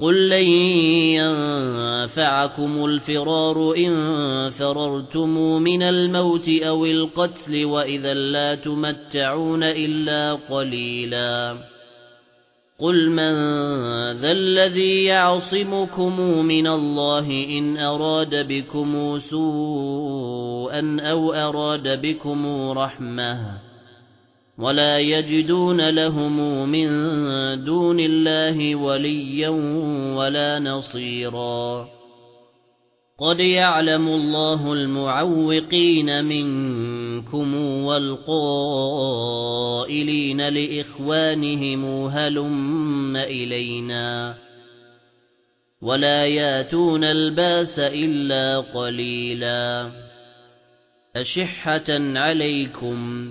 قُل لَّن يَنفَعَكُمُ الْفِرَارُ إِن فَرَرْتُم مِّنَ الْمَوْتِ أَوِ الْقَتْلِ وَإِذًا لَّا تُمَتَّعُونَ إِلَّا قَلِيلًا قُلْ مَن ذَا الَّذِي يَعْصِمُكُم مِّنَ اللَّهِ إِنْ أَرَادَ بِكُمْ سُوءًا أَوْ أَرَادَ بِكُمْ رَحْمَةً ولا يجدون لهم من دون الله وليا ولا نصيرا. قد يعلم الله المعوقين منكم والقائلين لإخوانهم هلم إلينا. ولا ياتون الباس إلا قليلا. أشحة عليكم.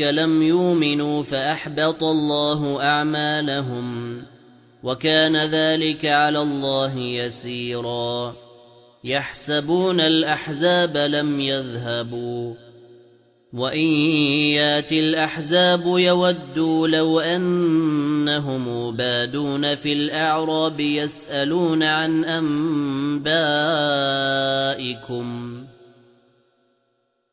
لَمْ يُؤْمِنُوا فَأَحْبَطَ اللَّهُ أَعْمَالَهُمْ وَكَانَ ذَلِكَ عَلَى اللَّهِ يَسِيرًا يَحْسَبُونَ الْأَحْزَابَ لَمْ يَذْهَبُوا وَإِن يَأْتِ الْأَحْزَابُ يَوَدُّوا لَوْ أَنَّهُمْ بَادُونَ فِي الْأَعْرَابِ يَسْأَلُونَ عَن أَنبَائِكُمْ